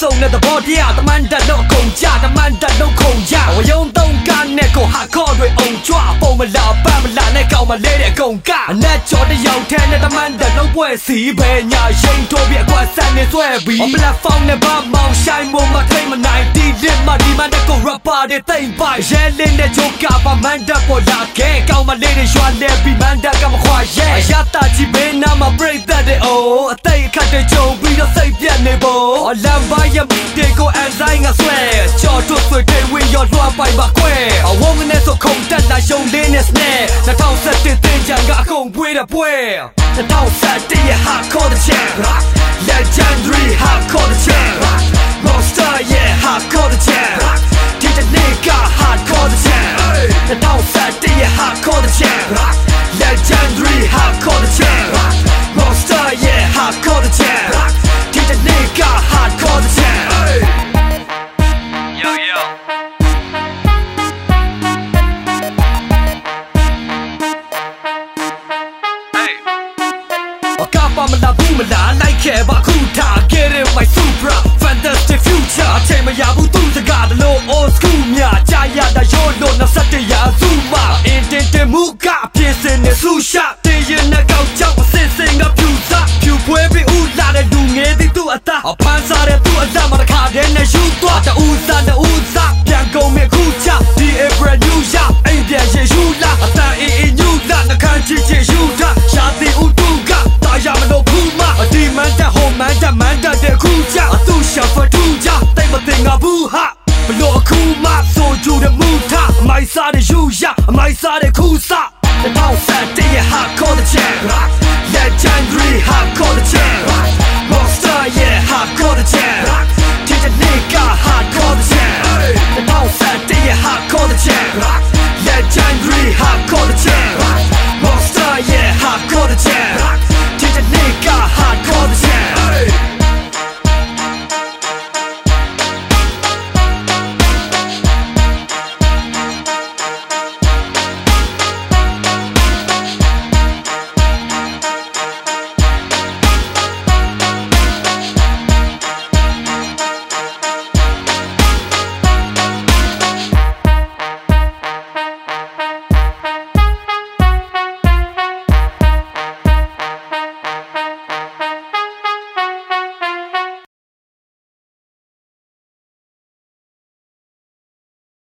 ဆုံးတဲ့သဘောတရားတမန်တက်တော့ကုန်ကြတမန်တက်တော့ခုံကြဝယုံသုံးကနဲ့ကို hardcore တွေအုံကြွပုံမလာပန်းမလာနဲ့ကောင်းမလေးတဲ့အကုန်ကအနက်ကျော်တယောက်ထဲနဲ့တမန်တက်လုံးပွဲစီပဲညာရင်ထိုးပြီးအကွာဆန်နေဆွဲပြီး platform နဲ့ဘာမောင်ဆိုင်မမထိတ်မနိုင်ဒီဒီမဒီမတဲ့ကို rapper တွေတိမ်ပိုင်ရဲလင်းတဲ့ဂျိုကာပါမန်တက်ပေါ်လာခဲ့ကောင်းမလေးတွေရွာလဲပြီးမန်တက်ကမခွာရဲအ ရတာကြီးဘေးနာမှာ break that တဲ့ oh အသိအခတ်တဲ့ကြုံပြီးတော့စိတ်ပြတ်နေဖို့လမ်းပါရတေကိုအန်ဆိုင်ငါဆွဲကြော်ထုတ်ဆွေတဲ့ဝင်ရောလွှမ်းပိုင်ပါခွဲအဝုံးနဲ့ဆိုခုံတက်လာရှုံလေးနဲ့စနဲ2017တင်ကြံကအကုန်ပွေးတဲ့ပွဲ2017ရဲ့ hardcore the champ legendary hardcore the champ monster yeah hardcore the champ ဒီတနေ့က ခဲ့ပါခုတာ Get in my supra fantastic future အချိန်မရဘူးသူစကားတလို့ old school များကြာရတာရောလို့27ရာစုမှာ intent တမှုကပြင်းစင်နေစုရှာတင်ရင်နဲ့ကောက်ချောက်အစင်စင်ကဖြူစားဖြူပွဲပြီးဦးလာတဲ့လူငယ်သည်သူ့အသားအဖန်စားတဲ့သူ့အသားမှာတစ်ခါတည်းနဲ့ယူသွားတူစားတူ